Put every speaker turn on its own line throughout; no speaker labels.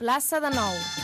plaça de Nou.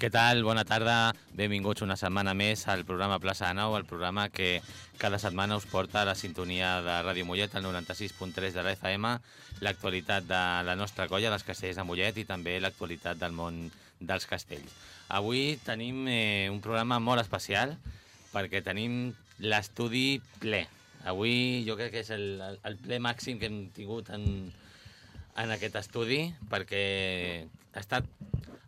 Què tal? Bona tarda. Benvinguts una setmana més al programa Plaça de Nou, el programa que cada setmana us porta a la sintonia de Ràdio Mollet, el 96.3 de la FM, l'actualitat de la nostra colla dels castells de Mollet i també l'actualitat del món dels castells. Avui tenim eh, un programa molt especial perquè tenim l'estudi ple. Avui jo crec que és el, el ple màxim que hem tingut en, en aquest estudi perquè ha estat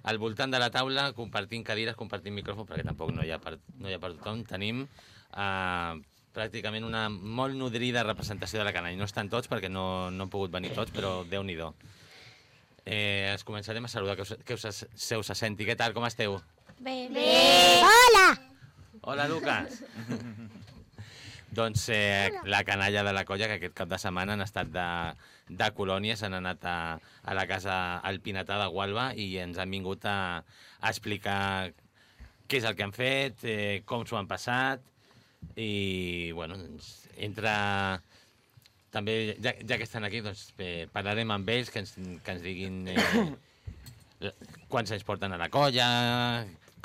al voltant de la taula, compartint cadires, compartint micròfon, perquè tampoc no hi ha per, no hi ha per tothom, tenim eh, pràcticament una molt nodrida representació de la canalla. No estan tots perquè no, no han pogut venir tots, però déu nhi eh, Es començarem a saludar, que us, que us, se us senti. Què tal, com esteu?
Bé. Bé. Hola!
Hola, Lucas! doncs eh, la canalla de la colla, que aquest cap de setmana han estat de, de colònia, s'han anat a, a la casa Alpinatà de Gualba i ens han vingut a, a explicar què és el que han fet, eh, com s'ho han passat i, bueno, doncs, entre... També, ja, ja que estan aquí, doncs, eh, parlarem amb ells, que ens, que ens diguin eh, quants anys porten a la colla,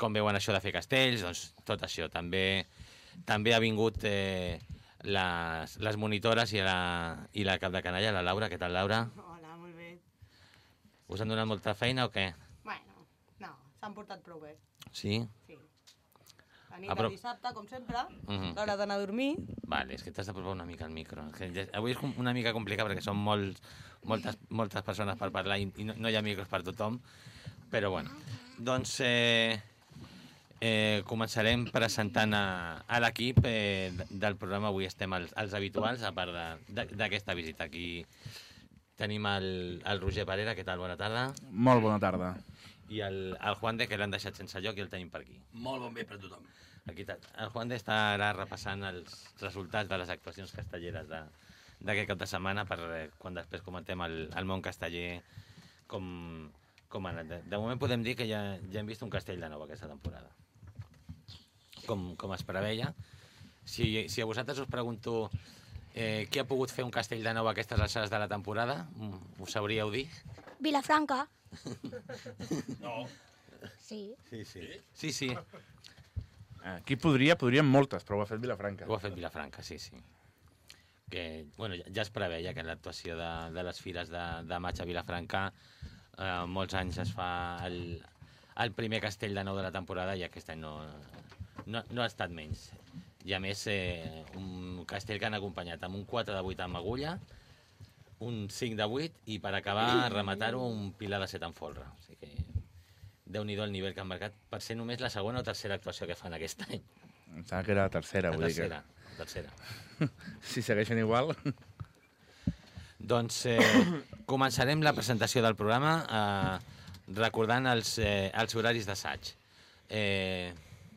com veuen això de fer castells, doncs tot això. També també ha vingut eh, les, les monitores i la, i la cap de canalla, la Laura. Què tal, Laura?
Hola, molt bé.
Us han donat molta feina o què?
Bueno, no, s'han portat prou bé.
Sí?
Sí. La nit de dissabte, com sempre,
Mhm.
l'hora d'anar a dormir.
Vale, és que t'has d'apropar una mica al micro. Avui és una mica complicat perquè són molts, moltes, moltes persones per parlar i no, no hi ha micros per tothom. Però bueno, doncs eh, eh, començarem presentant a, a l'equip eh, del programa. Avui estem els, els habituals, a part d'aquesta visita. Aquí tenim el, el Roger Parera, què tal? Bona tarda.
Molt bona tarda.
I el, el Juan de, que l'han deixat sense lloc i el tenim per aquí.
Molt bon vespre a tothom.
Aquí el Juan de està ara repassant els resultats de les actuacions castelleres de- d'aquest cap de setmana per eh, quan després comentem el, el món casteller com, com ha anat. De, de moment podem dir que ja, ja hem vist un castell de nou aquesta temporada. Com, com es preveia. Si, si a vosaltres us pregunto eh, qui ha pogut fer un castell de nou a aquestes alçades de la temporada, mm, ho sabríeu dir?
Vilafranca.
No.
Sí.
Sí, sí. Sí, sí.
Aquí podria, podríem moltes, però ho ha fet Vilafranca.
Ho ha fet Vilafranca, sí, sí. Que, bueno, ja, ja es preveia que l'actuació de, de les fires de, de maig a Vilafranca eh, molts anys es fa el, el primer castell de nou de la temporada i aquest any no, no, no ha estat menys. I a més, eh, un castell que han acompanyat amb un 4 de 8 amb agulla, un 5 de 8 i per acabar rematar-ho un pilar de 7 amb folre. O sigui que déu nhi el nivell que han marcat per ser només la segona o tercera actuació que fan aquest any.
Em sembla que era la tercera,
La
vull
tercera, tercera.
dir que... Si segueixen igual...
Doncs eh, començarem la presentació del programa eh, recordant els, eh, els horaris d'assaig. Eh,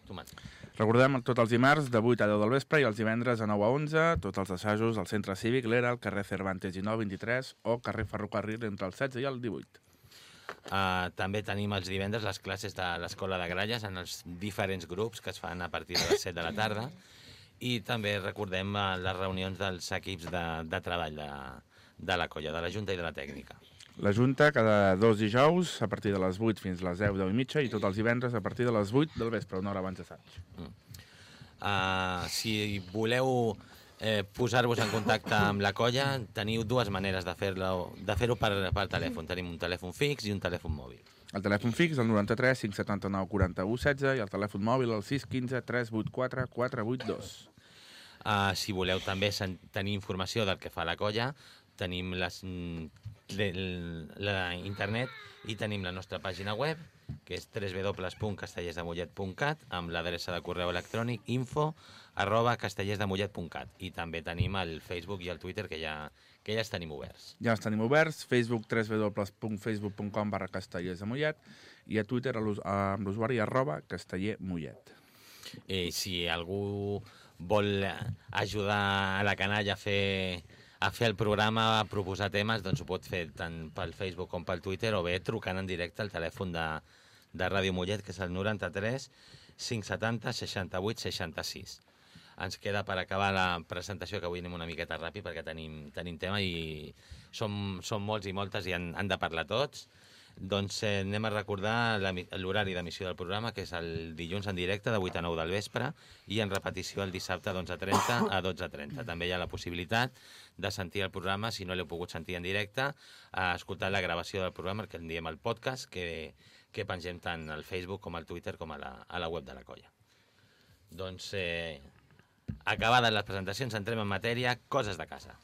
Tomàs.
Recordem tots els dimarts de 8 a 10 del vespre i els divendres de 9 a 11, tots els assajos al Centre Cívic, l'ERA, al carrer Cervantes i 9, 23 o carrer Ferrocarril entre el 16 i el 18.
Uh, també tenim els divendres les classes de l'Escola de Gralles en els diferents grups que es fan a partir de les 7 de la tarda i també recordem uh, les reunions dels equips de, de treball de, de la colla, de la Junta i de la Tècnica.
La Junta cada dos dijous a partir de les 8 fins a les 10, 10 i mitja i tots els divendres a partir de les 8 del vespre, una hora abans d'assaig.
Uh, si voleu eh, posar-vos en contacte amb la colla, teniu dues maneres de fer-lo de fer per, per telèfon. Tenim un telèfon fix i un telèfon mòbil.
El telèfon fix, el 93 579 41 16 i el telèfon mòbil, el 615 384 482.
Uh, si voleu també tenir informació del que fa la colla, tenim les, mm, de- la internet i tenim la nostra pàgina web, que és www.castellersdemollet.cat amb l'adreça de correu electrònic info arroba castellersdemollet.cat i també tenim el Facebook i el Twitter que ja, que ja els tenim oberts.
Ja els tenim oberts, Facebook, www.facebook.com barra castellers de Mollet i a Twitter amb l'usuari arroba castellermollet.
Eh, si algú vol ajudar a la canalla a fer, a fer el programa, a proposar temes, doncs ho pot fer tant pel Facebook com pel Twitter o bé trucant en directe al telèfon de, de Ràdio Mollet, que és el 93 570 68 66. Ens queda per acabar la presentació, que avui anem una miqueta ràpid perquè tenim, tenim tema i som, som molts i moltes i han, han de parlar tots. Doncs eh, anem a recordar l'horari d'emissió del programa, que és el dilluns en directe de 8 a 9 del vespre i en repetició el dissabte d'11.30 a 12.30. També hi ha la possibilitat de sentir el programa, si no l'heu pogut sentir en directe, a escoltar la gravació del programa, que en diem el podcast, que, que pengem tant al Facebook com al Twitter com a la, a la web de la colla. Doncs, eh, acabades les presentacions, entrem en matèria, coses de casa.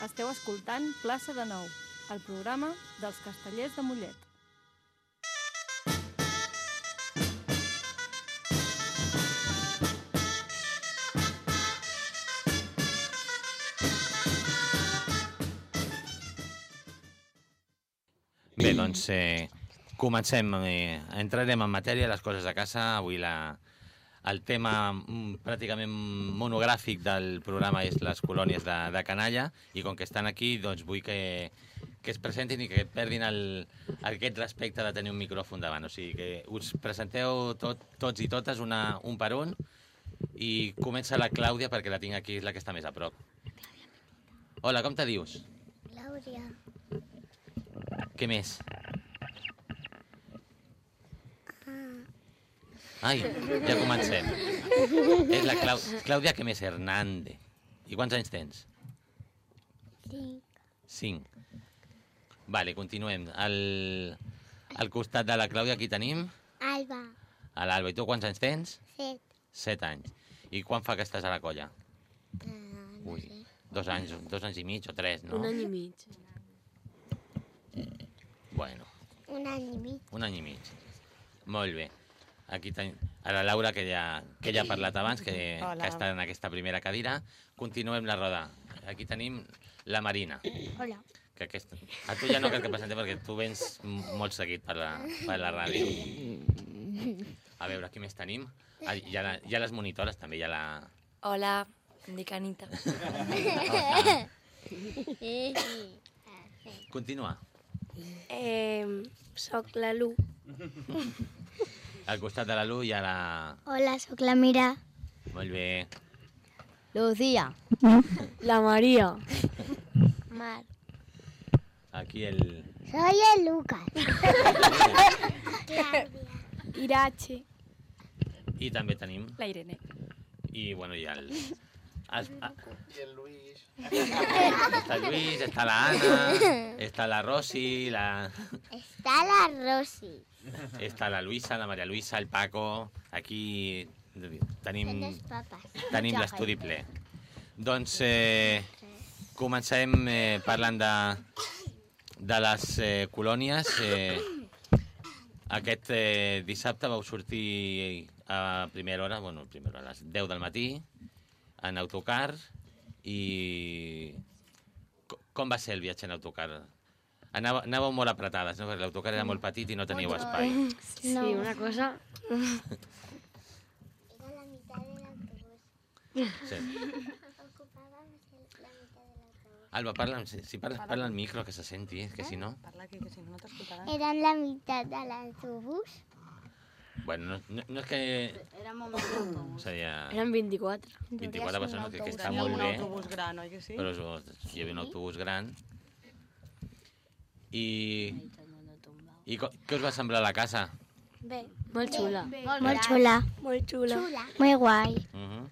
Esteu escoltant Plaça de Nou, el programa dels castellers de Mollet.
Bé, doncs eh, comencem. Eh, entrarem en matèria les coses de casa. Avui la, el tema mm, pràcticament monogràfic del programa és les colònies de, de canalla i com que estan aquí, doncs vull que, que es presentin i que perdin el, aquest respecte de tenir un micròfon davant. O sigui, que us presenteu tot, tots i totes una, un per un i comença la Clàudia perquè la tinc aquí, és la que està més a prop. Hola, com te dius?
Clàudia.
Què més? Ai, ja comencem. És la Clau... Clàudia, què més? Hernández. I quants anys tens?
Cinc.
Cinc. Vale, continuem. Al, al costat de la Clàudia, aquí tenim
Alba.
a l'Alba. I tu quants anys tens?
Set.
Set anys. I quan fa que estàs a la colla?
Uh, no
Ui,
sé.
dos anys, dos anys i mig o tres, no?
Un any i mig.
Bueno,
Un any i mig.
un any i mig. Molt bé. Aquí tenim a la Laura, que ja, que ja ha parlat abans, que,
Hola.
que està en aquesta primera cadira. Continuem la roda. Aquí tenim la Marina.
Hola.
Que aquesta... A tu ja no cal que presentem perquè tu vens molt seguit per la, per la ràdio. A veure, qui més tenim? Ah, hi, ha la, hi ha les monitores, també hi ha la...
Hola, em dic Anita.
Continua.
Eh, soc la Lu.
Al costat de la Lu hi ha la...
Hola, sóc la Mira.
Molt bé.
Lucía. La María. Mar.
Aquí el...
Soy el Lucas.
Irache.
I també tenim...
La Irene.
I, bueno, hi ha el... els- a- Està el Lluís, està la Anna, està la Rosi, la...
Está la Rosy.
Està la Luisa, la Maria Luisa, el Paco... Aquí tenim, tenim l'estudi ple. Doncs eh, comencem eh, parlant de, de les eh, colònies. Eh, aquest eh, dissabte vau sortir a primera hora, bueno, a primera hora, a les 10 del matí, en autocar, i co- com va ser el viatge en autocar? Anava, anàveu molt apretades, no? perquè l'autocar era molt petit i no teníeu espai.
Sí, una cosa.
Era la mitad del autobús.
Sí.
La mitad del autobús.
Alba, parla, si, si parla, parla al micro, que se senti, que si no...
Parla aquí, que si no, no t'escoltaran.
Eran la mitad del autobús.
Bueno, no, no, no és que
Éramos más autobús.
seria
Eran 24.
24 persones, que, que està molt
un
bé,
autobús gran, oi que sí?
però és- hi havia un autobús gran. I, i co- què us va semblar la casa?
Bé.
Molt xula.
Molt xula.
Molt xula.
Muy guay.
Uh -huh.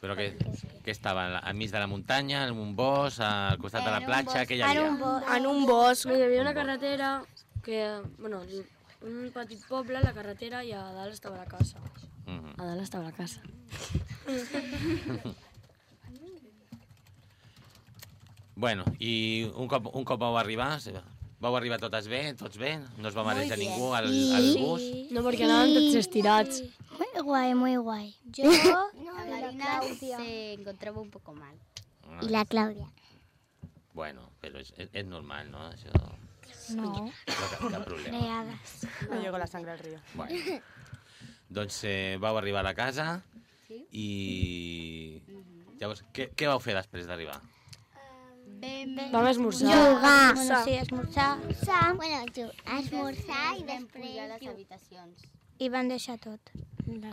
Però que, que estava al mig de la muntanya, en un bosc, al costat de la platja, què hi havia?
En un bosc. No, hi havia una carretera que, bueno, un petit poble, la carretera, i a dalt estava la casa.
Mhm.
A dalt estava la casa.
Bueno, i un cop, un cop vau arribar, vau arribar totes bé, tots bé? No es va marejar ningú al, al bus?
No, perquè anàvem tots estirats.
Muy guay, muy guay.
Yo, la Marina se encontraba un poco mal.
Ah,
Y la Claudia.
Bueno, però és, és, és normal, no? Això
No.
no cap, cap problema.
Creadas.
Me llegó la sangre al río.
Bueno. doncs eh, vau arribar a la casa
Sí.
i... Llavors, què, què vau fer després d'arribar?
Vam esmorzar.
Jugar.
Bueno, sí,
esmorzar. Bueno, ju- esmorzar i
Vam
després,
les habitacions.
i van deixar tot.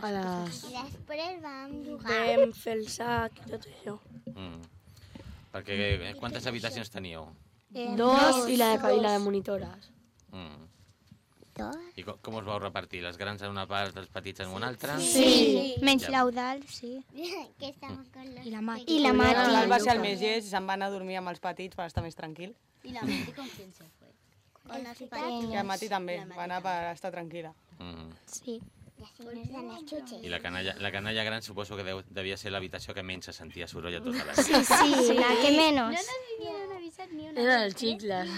A les...
I després vam jugar.
Vam fer el sac i tot això.
Mm. Perquè eh, quantes habitacions teníeu?
Dos i la de, i la de monitores.
Mm.
Dos.
I com, com us vau repartir? Les grans en una part, els petits en una altra?
Sí.
Menys
Ja.
l'Eudal, sí.
que estamos con los
I la Mati.
I la
L'Eudald va
Mati.
ser el més llest i se'n va anar a dormir amb els petits per estar més tranquil.
¿Y la Mati con quién se fue?
Con los
I la. Mati també, va anar per estar tranquil·la.
Mm.
Sí. Nos.
I la canalla, la canalla gran suposo que deu, devia ser l'habitació que menys se sentia soroll a tota la
Sí, sí, la que menos.
vinieron a avisar ni una
Era el xicles.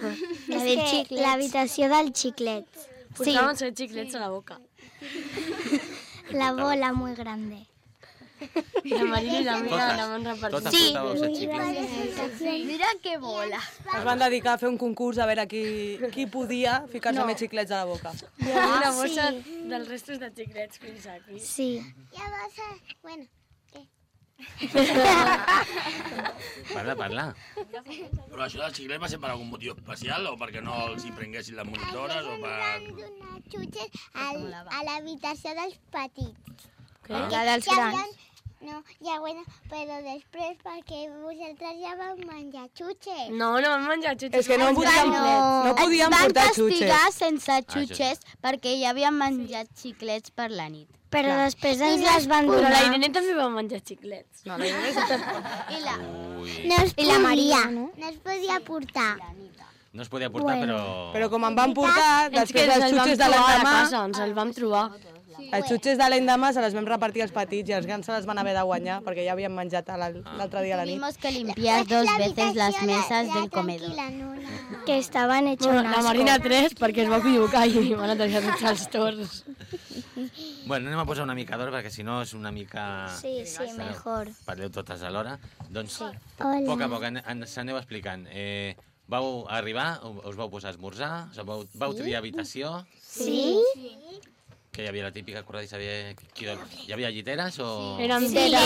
La del xiclet. L'habitació del xiclet. Sí,
Portaven set xiclets a la boca.
la bola muy grande.
La Marina i la Mira
Totes,
anaven repartint.
totes portàveu set xicles.
Mira qué bola.
Es van dedicar a fer un concurs a veure qui, qui podia ficar-se més xiclets a la boca.
Hi havia una bossa dels restos de xiclets fins aquí.
Sí. Ya vas a... Bueno.
Parla, parla.
Però això del xiclet va ser per algun motiu especial o perquè no els hi prenguessin les monitores o per...
donar xutxes al, a l'habitació dels petits.
Què?
Ah.
La dels
Ja
grans.
No, ja bueno, però després perquè vosaltres ja vau menjar xutxes.
No, no vam menjar xutxes.
És que no podíem,
no.
no podíem portar xutxes.
sense
xutxes
perquè ja havien menjat xiclets per la nit.
Però després ens les van
Però la
donar.
Irene també va menjar xiclets.
No, la Irene
I la,
Ui,
No es I la Maria. No es podia portar.
no es podia portar,
Bueno.
però...
Però com em van portar, després
ens
els
el vam
xutxes de
trobar a la
l'endemà,
casa, ens el vam trobar.
Els xutxes de l'endemà se les vam repartir als petits i els grans se les van haver de guanyar perquè ja havien menjat a l'al- l'altre dia a la nit.
tuvimos que limpiar dos veces las mesas del comedor.
Que estaven hechos
Bueno,
un
la. Marina 3 perquè es va equivocar i van netejar tots els torns.
Bueno, anem a posar una mica d'hora perquè si no és una mica...
Sí, sí, mejor.
Parleu totes alhora. Doncs, a
Hola.
poc a poc ens aneu explicant. Eh, vau arribar, us vau posar a esmorzar, vau, vau triar habitació,
Sí?
Que hi havia la típica corredissa, havia, qui, dorm- hi havia lliteres o...
Érem
Sí, era,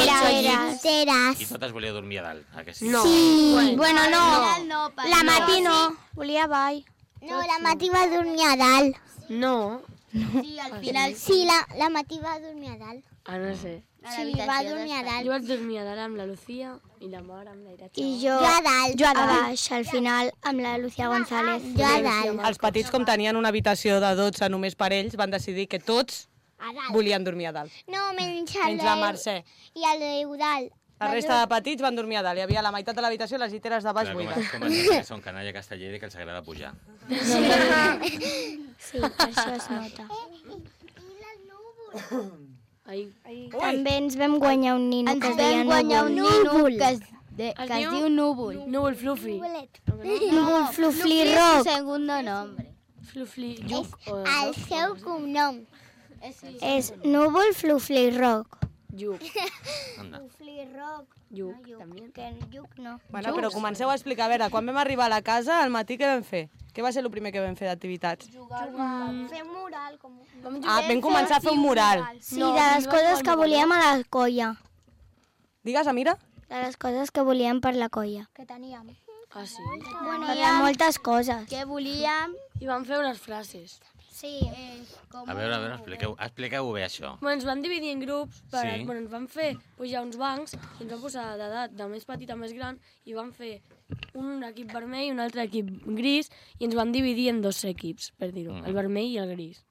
era.
I totes volíeu dormir a dalt, a que sí?
No.
Sí. Bueno, no.
No,
La Mati no. Volia ball. No, la Mati va dormir a dalt.
No.
Sí, al final
Sí, la, la Mati va dormir a dalt.
Ah, no sé.
A la
Sí, va dormir a
Jo
dalt.
vaig dormir a dalt amb la Lucía i la mare amb la Iracha.
I jo, jo a dalt. Jo a baix, al final, amb la Lucía González. Jo a dalt.
Els petits, com tenien una habitació de 12 només per ells, van decidir que tots
dalt.
volien dormir a dalt.
No, menys
Menys la Mercè.
I el d'Eudal.
La resta de petits van dormir a dalt. Hi havia la meitat de l'habitació i les lliteres de baix
com,
buides.
es- com es diu que són canalla castellera i que els agrada pujar.
Sí, per això es nota.
Ai,
També ens vam guanyar un nino
Ens
que es
vam
deia
guanyar un
Núvol.
nino que es, de, que es
diu?
diu Núvol.
núvol fluffy.
Núvol Flufli
Su
Rock.
segundo nombre.
Fluffy Lluc. O
El seu cognom és Núvol Flufli Rock.
Lluc.
Anda.
Flufli Rock.
Lluc, també.
Que Lluc no.
Bueno, però comenceu a explicar. A veure, quan vam arribar a la casa, al matí què vam fer? Què va ser el primer que vam fer d'activitats?
Fer mural. Com...
Ah, vam començar a fer un mural.
Sí, de les coses que volíem a la colla.
Digues, Amira?
De les coses que volíem per la colla. Que teníem.
Ah, sí?
Bueno, per moltes coses.
Que volíem
I vam fer unes frases.
Sí.
A veure, a veure, expliqueu, expliqueu bé això.
Bueno, ens van dividir en grups, per,
Sí.
bueno, ens van fer pujar uns bancs i ens van posar d'edat de més petit a més gran i van fer un equip vermell i un altre equip gris i ens van dividir en dos equips, per dir-ho,
Mhm.
el vermell i el gris.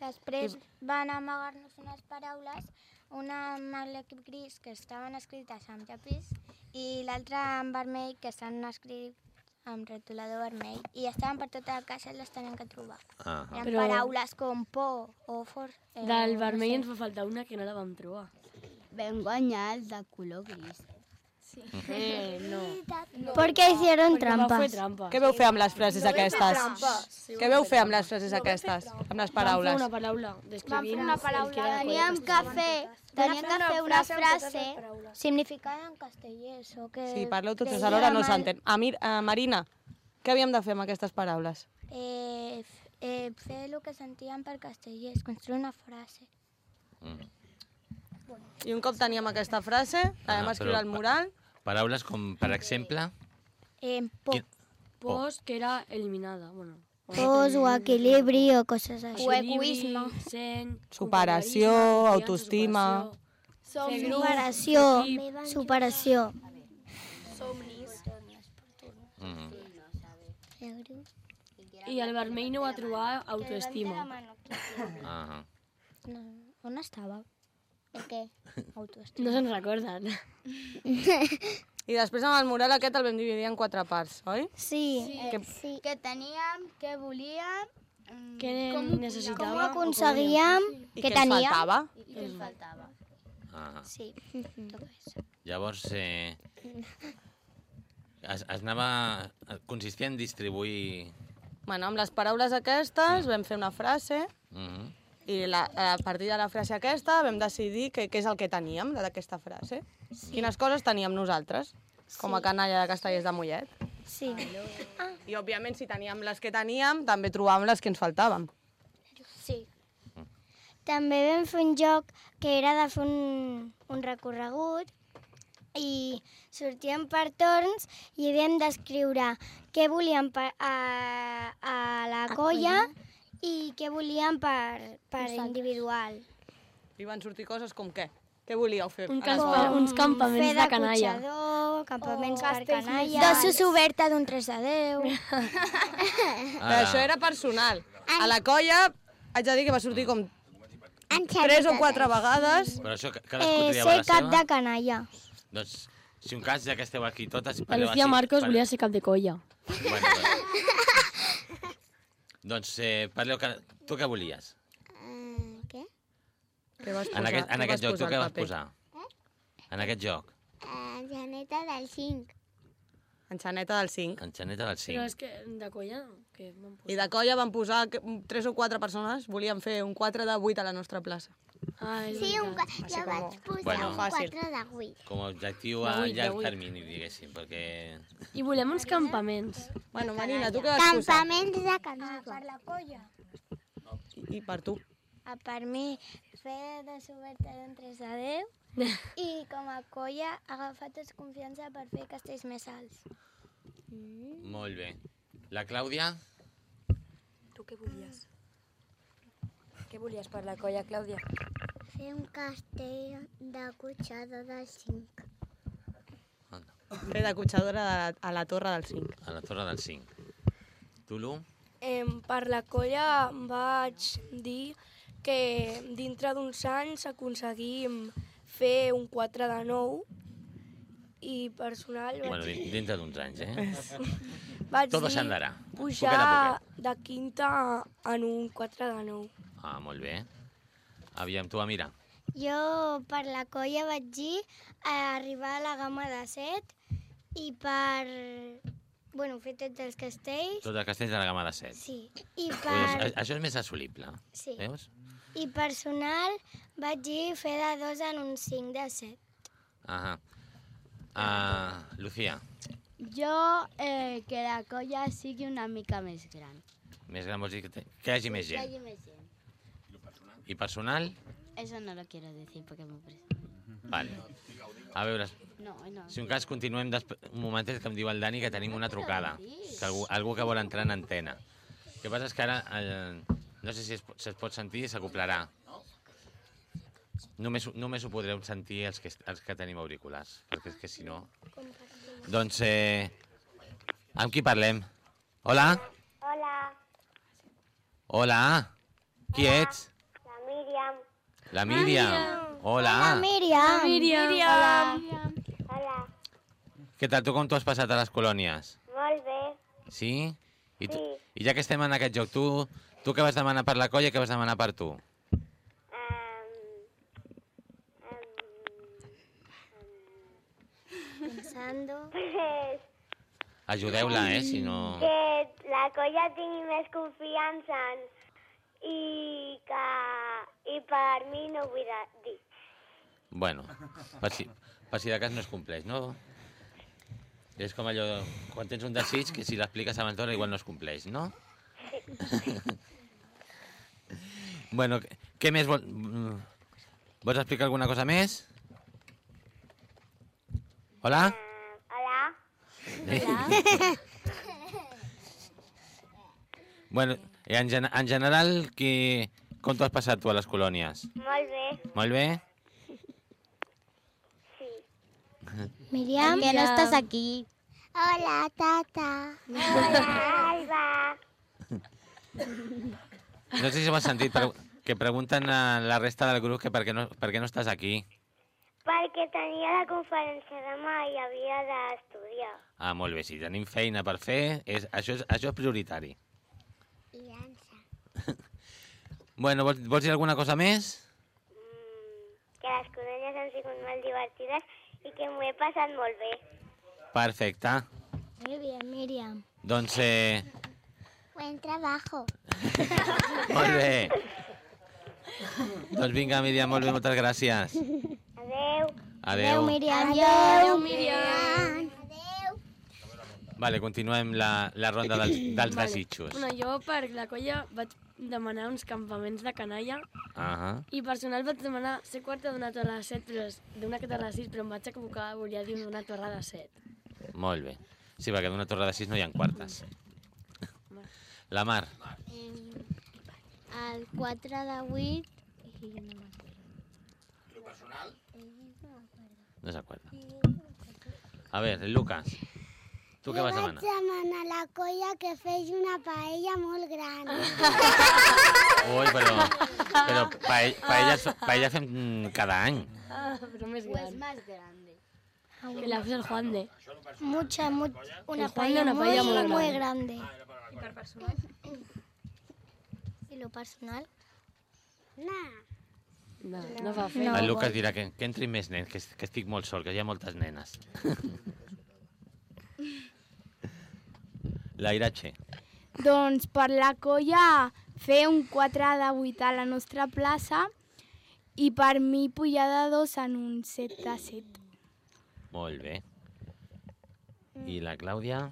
Després van amagar-nos unes paraules una amb l'equip gris que estaven escrites amb llapis i l'altra amb vermell que estan escrits amb retolador vermell i estaven per tota la casa i les teníem que trobar.
Ah,
Eren
Però-
paraules com por o for... Eh,
Del
no
vermell
sé.
ens va faltar una que no la vam trobar.
Vam guanyar el de color gris.
Eh, no.
Porque hicieron trampas.
trampa.
Què veu fer amb les frases aquestes? Què veu fer amb les frases aquestes? Amb les
Vam fer
paraules?
una paraula.
Vam fer una paraula.
Teníem
que fer, teníem que fer una frase significada en castellers o que...
Si parleu tots alhora no
en-
s'entén. Amir, eh, Marina, què havíem de fer amb aquestes paraules?
Eh, eh, fer el que sentíem per castellers, construir una frase.
Mm.
I un cop teníem aquesta frase, la vam
Ah,
escriure
però
al mural,
Paraules com, per exemple...
Eh, por,
Quin-
Pos, que era eliminada. Bueno,
pos o equilibri o coses així.
equilibri, seny,
Superació, autoestima.
superació,
Superació, superació.
Mm.
I el vermell no va trobar autoestima.
Ah,
No, on estava? El què? Autoestima.
No se'n recorden.
I després amb el mural aquest el vam dividir en quatre parts, oi?
Sí,
Que-
sí.
Que teníem, que volíem
Què necessitava?
Com ho aconseguíem?
I
Què
què ens
teníem?
faltava?
i què ens faltava.
ah.
Sí, tot això.
Llavors, eh, es, es anava... Consistia en distribuir...
Bueno, amb les paraules aquestes vam fer una frase
Mm
i la, a partir de la frase aquesta vam decidir què, és el que teníem d'aquesta frase. Quines coses teníem nosaltres, com a canalla de Castellers de Mollet.
Sí.
I, òbviament, si teníem les que teníem, també trobàvem les que ens faltaven.
Sí. També vam fer un joc que era de fer un, un recorregut i sortíem per torns i havíem d'escriure què volíem per, a, a la colla i què volíem per, per individual.
I van sortir coses com què? Què volíeu fer?
Un
a
camp, uns campaments
Fer
de
de
canalla.
cotxador, campaments per
castells
canalla... Dosos oberta d'un 3 de 10.
Però això era personal. A la colla haig de dir que va sortir com tres o quatre vegades.
Però això ca- cadascú
Eh,
triava
ser
la
cap
seva?
de canalla.
Doncs, si un cas, ja que esteu aquí totes... Així,
Marcos
par-
volia ser cap de colla.
Bueno, bueno. doncs, eh, parleu... Que... Tu què volies?
Eh, què?
Què vas posar?
En aquest, en aquest
vas
joc, tu què
al
vas posar? En aquest joc?
Eh, Janeta del 5.
Enxaneta del 5.
Enxaneta del
Però
5.
és que de colla, que vam posar.
I de colla van posar que tres o quatre persones, volien fer un 4 de 8 a la nostra plaça.
Ah, és
Sí, un, jo
com-
vaig posar
Bueno.
un
Fàcil.
4 de 8.
Com a objectiu a
vuit, de
llarg
vuit.
termini, diguéssim, perquè...
I volem uns campaments.
Bueno, Marina, tu què vas posar?
Campaments de canalla. Per la colla.
I per tu?
A per mi, fer de soberta d'un 3 de 10 i com a colla agafar tots confiança per fer castells més alts.
Molt bé. La Clàudia?
Tu què volies? Què volies per la colla, Clàudia?
Fer un castell de cotxada del 5.
Fer de cotxadora de, a la torre del 5.
A la Torre del 5. Tu, Lu?
Eh, per la colla vaig dir que dintre d'uns anys aconseguim fer un 4 de 9 i personal vaig,
Bueno, dintre d'uns anys, eh?
vaig
Todo
dir pujar de quinta en un 4 de 9.
Ah, molt bé. Aviam, tu, Amira.
Jo per la colla vaig dir eh, arribar a la gamma de 7 i per bueno, fer tots els castells.
Tot el castell de la gamma de 7.
Sí. I per,
a- això és més assolible.
Sí.
Veus?
I personal vaig dir fer de 2 en un 5 de 7.
Ahà. Ah, Lucía,
Jo, eh, que la colla sigui una mica més gran.
més gran vols dir que, te... que hi hagi més
Que hi
gent.
hagi més gent.
I personal?
Eso no lo quiero decir porque me presa.
Vale. A veure,
No, no.
si un cas continuem. Un momentet que em diu el Dani que tenim una trucada. Que algú, algú que vol entrar en antena. El que passa és que ara... Eh, no sé si es, si es pot sentir i s'acoplarà. Només, només ho podreu sentir els que, els que tenim auriculars, perquè és que si no... Doncs, eh, amb qui parlem? Hola?
Hola,
Hola? Qui ets?
la Míriam.
La Míriam. Hola.
Míriam.
Míriam.
Hola.
Què tal? Tu com t'ho has passat a les colònies?
Molt bé.
Sí? I, tu,
Sí.
I ja que estem en aquest joc, tu, tu què vas demanar per la colla i què vas demanar per tu?
Pensando. Pues
Ajudeu-la, eh, si no...
que la colla tingui més confiança en, i que i per mi no ho vull dir.
Bueno, per si, per si de cas no es compleix, no? És com allò, quan tens un desig, que si l'expliques abans d'hora igual no es compleix, no? bueno, què- més vol... Vols explicar alguna cosa més? Hola?
Hola.
Bueno, i en, gen en general, qui... com t'ho has passat tu a les colònies?
Molt bé.
Molt bé?
Miriam,
que no estás aquí.
Hola, tata. Hola, Alba.
No sé si ho has sentit, però que pregunten a la resta del grup que per què no, per què no estàs aquí.
Perquè tenia la conferència demà i havia d'estudiar.
Ah, molt bé, si tenim feina per fer, és, això, és, això és prioritari.
I dansa.
Bueno, vols, vols dir alguna cosa més?
Que les colònies han sigut molt divertides i que m'ho he passat molt bé.
Perfecte.
Muy bien, Miriam.
Doncs, eh,
Buen trabajo.
molt bé. doncs vinga, Míriam, molt bé, moltes gràcies.
Adeu.
Adeu.
Miriam.
Adeu, Míriam.
Vale, continuem la, la ronda dels, dels desitjos.
Bueno, jo per la colla vaig demanar uns campaments de canalla
Ah
i personal vaig demanar ser quarta d'una torre de set, però d'una que torre de sis, però em vaig equivocar, volia dir una torre de set.
Molt bé. Sí, perquè d'una torre de sis no hi ha quartes. La Mar.
El 4 de 8 i no me'n
No s'acorda. A veure, Lucas. Tu què vas demanar?
demanar a la colla que fes una paella molt gran.
Ui, però, però paella, paella, paella fem cada any.
Ah, però més
Pues
gran.
más grande.
Que la fes el Juan de.
Mucha, mucha, una paella,
una paella
muy,
muy
muy
grande.
grande.
I per personal?
¿Y lo personal?
No, no va fer.
No.
El Lucas dirà que, que entri més nens, que, es- que estic molt sol, que hi ha moltes nenes. La Irache.
Doncs per la colla fer un 4 de 8 a la nostra plaça i per mi pujar de 2 en un 7 de 7.
Molt bé. I la Clàudia?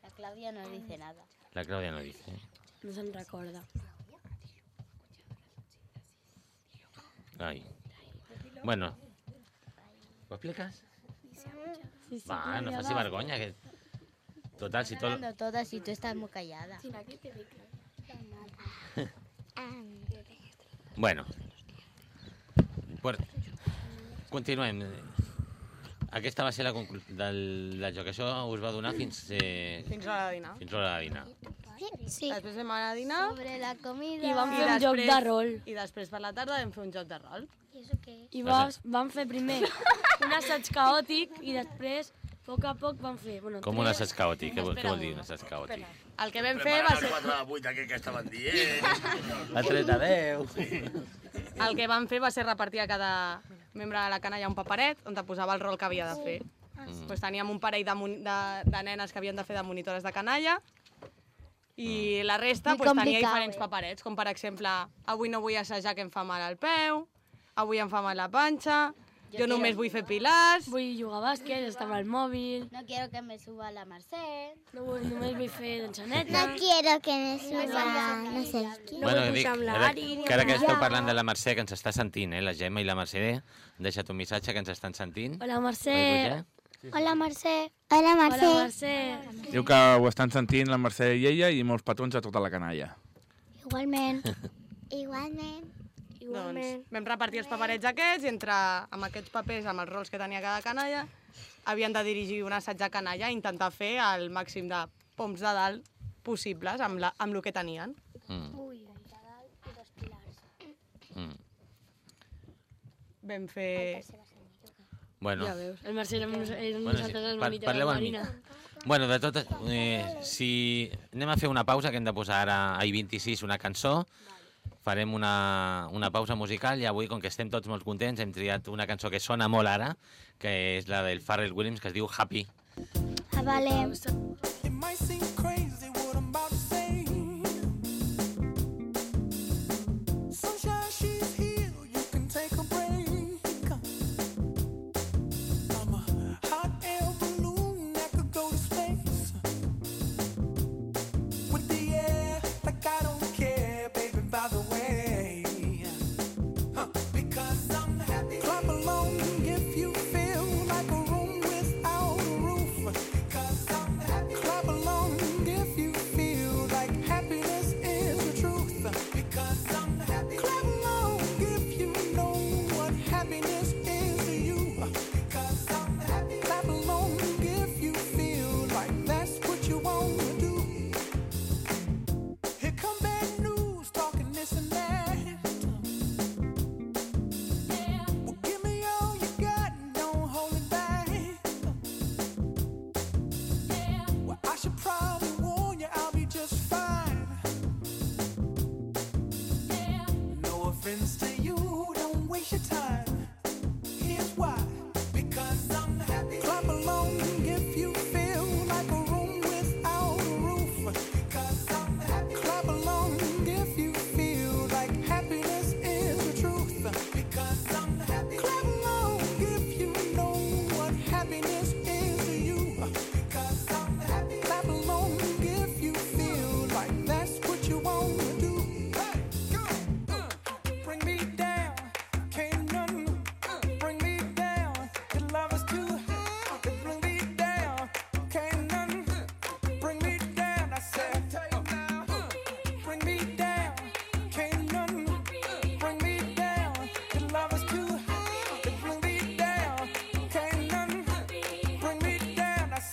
La Claudia no dice nada.
La Clàudia no dice.
No se'n recorda.
Ai. Bueno. Ho expliques?
Sí, sí,
Va, no faci vergonya. Que... Total, si tot...
Hablando todas y tú estás muy callada.
Bueno. Pues, continuem. Aquesta va ser la conclusió del, del joc. Això us va donar fins, eh,
Fins a l'hora de dinar.
fins a l'hora de dinar.
Sí.
Després vam anar a dinar
Sobre la comida.
I vam
i
fer un joc de rol.
I després per la tarda vam fer un joc de rol.
¿Y eso es?
I vas, vam fer primer un assaig caòtic i després, a poc a poc, vam fer... Bueno,
Com un
tres-
assaig caòtic. Què vol, què vol dir un assaig caòtic?
El que vam fer va
Preparant
ser...
el 4 de 8 aquell que estaven dient.
A 3 de 10.
El que vam fer va ser repartir a cada membre de la canalla un paperet on te posava el rol que havia de fer.
Mm.
Pues teníem un parell de, moni- de, de nenes que havien de fer de monitores de canalla i la resta
Muy
pues, tenia diferents
eh?
paperets, com per exemple, avui no vull assajar que em fa mal al peu, avui em fa mal la panxa, jo,
Jo
només vull fer pilars...
Vull jugar a bàsquet, estar amb el mòbil,
No quiero que me suba la Mercè.
no vull, només vull fer
No
d'enxaneta.
quiero que me suba, no sé quién.
Bueno,
vull
dic,
pujar amb
ara, que ara que esteu parlant de la Mercè, que ens està sentint, eh? La Gemma i la Mercè, han deixat un missatge que ens estan sentint.
Hola, Mercè.
Hola, Mercè. Hola, Mercè.
Hola, Mercè.
Diu que ho estan sentint la Mercè i ella i molts petons a tota la canalla.
Igualment. Igualment. Igualment.
Doncs vam repartir els paperets aquests i entre, amb aquests papers, amb els rols que tenia cada canalla, havien de dirigir un assaig de canalla i intentar fer el màxim de poms de dalt possibles amb, la, amb el que tenien.
Mm. Ui, de dalt i dos pilars. Mm.
Vam fer...
Bueno,
Ja veus, el Marcel amb, nos- amb
Bueno,
nosaltres
sí,
el
par- parleu
la
amb mi.
Marina.
bueno de tot... Eh, si anem a fer una pausa, que hem de posar ara a I26 una cançó, farem una, una pausa musical i avui, com que estem tots molt contents, hem triat una cançó que sona molt ara, que és la del Pharrell Williams, que es diu Happy.
Ah, vale.
It might seem crazy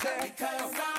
Because I'm.